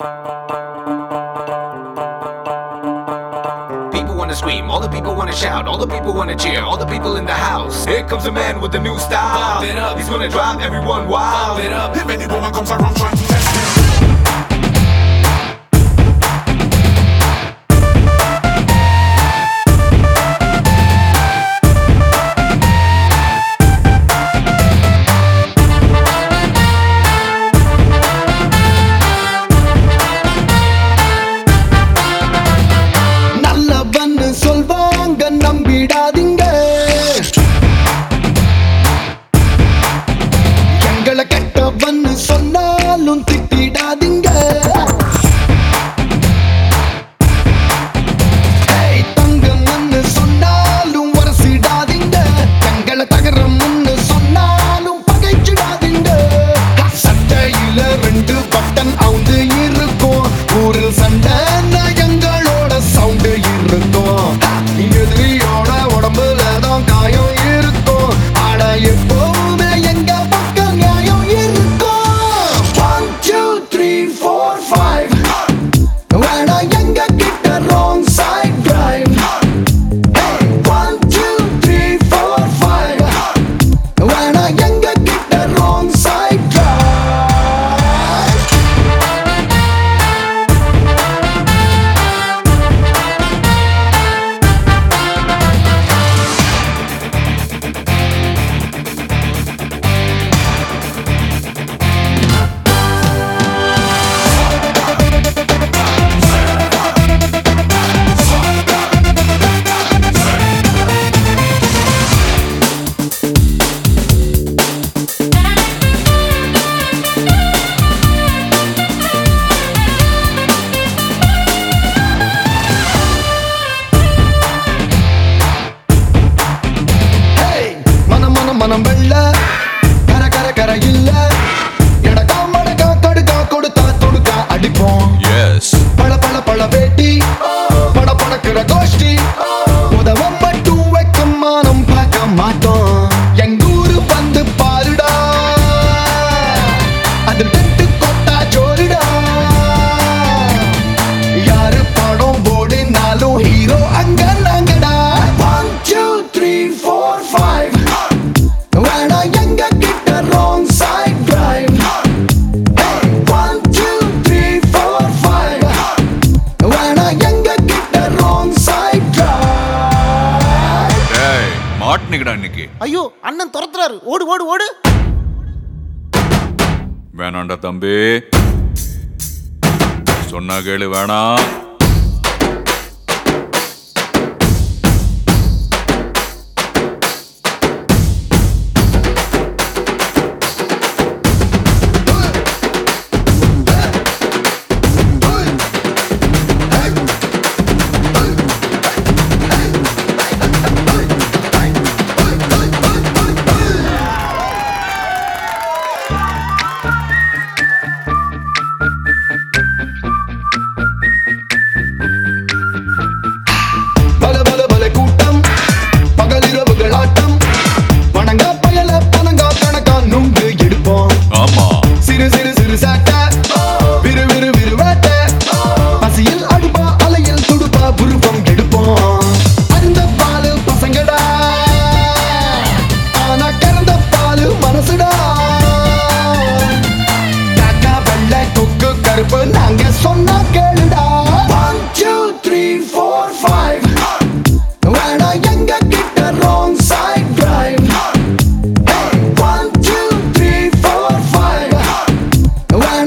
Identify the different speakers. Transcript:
Speaker 1: People wanna scream, all the people wanna shout, all the people wanna cheer, all the people in the house. Here comes a man with a new style. Pump it up. He's gonna drive everyone wild. Pump it up.
Speaker 2: If any woman comes around trying to
Speaker 3: விடாதீங்க. எங்களை கெட்டவன்னு சொன்னாலும் திட்டிடாதீங்க.
Speaker 2: பிக்னிக்டா இன்னைக்கு?
Speaker 4: ஐயோ அண்ணன் துரத்துறாரு. ஓடு ஓடு ஓடு.
Speaker 2: வேணாண்டா தம்பி. சொன்னா கேளு வேணாம்.